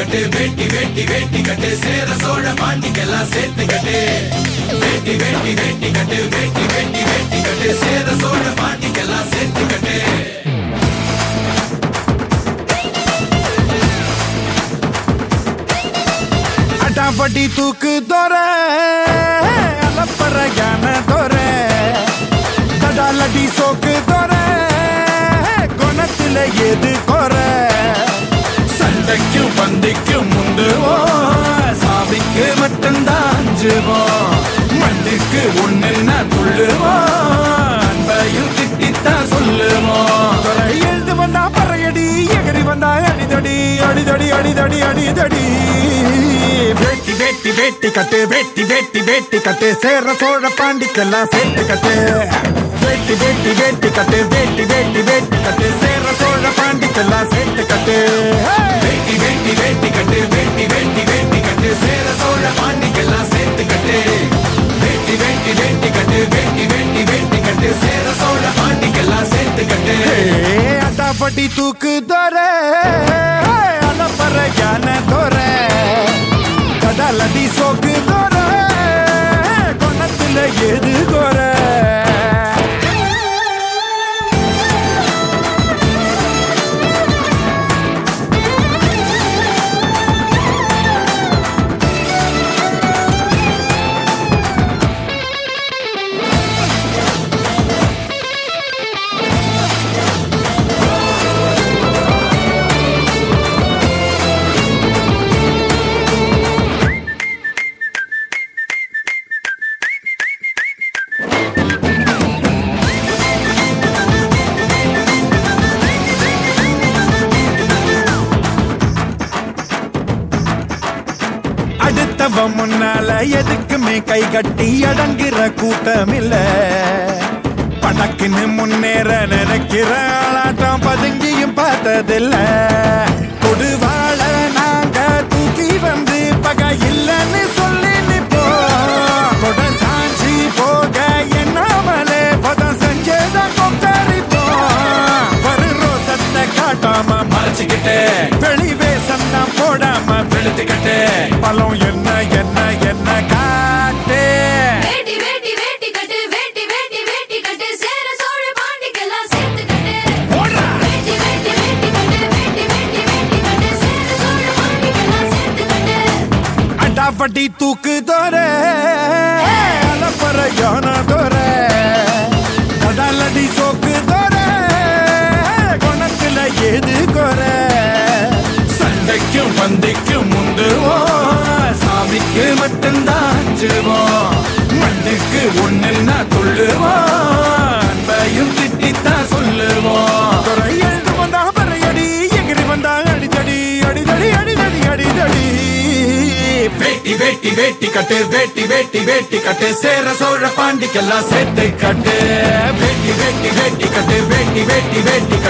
கட்டு வேட்டி வேட்டி வேட்டி கட்டு சேர சோழ பாண்டிக்கெல்லாம் சேர்த்து கட்டு. வேட்டி வேட்டி வேட்டி கட்டு வேட்டி வேட்டி வேட்டி கட்டு சேர சோழ பாண்டிக்கெல்லாம் சேர்த்து கட்டு. அடாபடி தூக்கு தோற அலப்பற ஞான தோற. தடாலடி சோக்கு தோற குணத்துல எது குற. சண்டைக்கும் பந்திக்கும் முந்துவோம் சாவிக்கு மட்டும்தான் அஞ்சுவோம் மண்ணுக்கு ஒண்ணுன்னா துள்ளுவோம். அன்பையும் திட்டித்தான் சொல்லுவோம். எழுந்து வந்தா பறையடி எகரி வந்தா அடிதடி அடிதடி அடிதடி அடிதடி. வேட்டி வேட்டி வேட்டி கட்டு வேட்டி வேட்டி வேட்டி கட்டு. சேர சோழ பாண்டிக்கெல்லாம் சேர்த்து கட்டு. வேட்டி வேட்டி வேட்டி கட்டு வேட்டி வேட்டி வேட்டி கட்டு. சோழ பாண்டிக்கெல்லாம் சேர்த்து கட்டு. வேட்டி வேட்டி வேட்டி கட்டு வேட்டி வேட்டி வேட்டி கட்டு. சேர சோழ பாண்டிக்கெல்லாம் சேர்த்து கட்டு. வேட்டி வேட்டி வேட்டி கட்டு வேட்டி வேட்டி வேட்டி கட்டு. சேர சோழ பாண்டிக்கெல்லாம் சேர்த்து கட்டு. அட்டாப்பட்டி தூக்கு தோற. அடுத்தவ முன்னால எதுக்குமே கை கட்டி அடங்குற கூட்டம் இல்ல படக்குன்னு முன்னேற நினைக்கிற ஆளாட்டம் பதுங்கியும் பார்த்ததில்ல. கொடுவாழ நாங்க தூக்கி வந்து பகை இல்லைன்னு சொல்லி நிப்போம் கொட சாஞ்சி போக என்னாமலே பதம் செஞ்சத கொத்தரிப்போம். ரோசத்தை காட்டாம போடாம வெளுத்துக்கிட்டு பழம் என்ன என்ன என்ன காட்டு? வேட்டி வேட்டி வேட்டி கட்டு வேட்டி வேட்டி வேட்டி கட்டு. பந்திக்கும் முந்துவோம். சாமிக்கு மட்டும்தான் அஞ்சுவோம் மண்ணுக்கு ஒண்ணுன்னா துள்ளுவோம். அன்பையும் திட்டித்தான் சொல்லுவோம். எழுந்து வந்தா பறையடி எகிரி வந்தா அடிதடி அடிதடி அடிதடி அடிதடி. வேட்டி வேட்டி வேட்டி கட்டு வேட்டி வேட்டி வேட்டி கட்டு. சேர சோழ பாண்டிக்கெல்லாம் சேர்த்து கட்டு. வேட்டி வேட்டி வேட்டி கட்டு வேட்டி வேட்டி வேட்டி கட்டு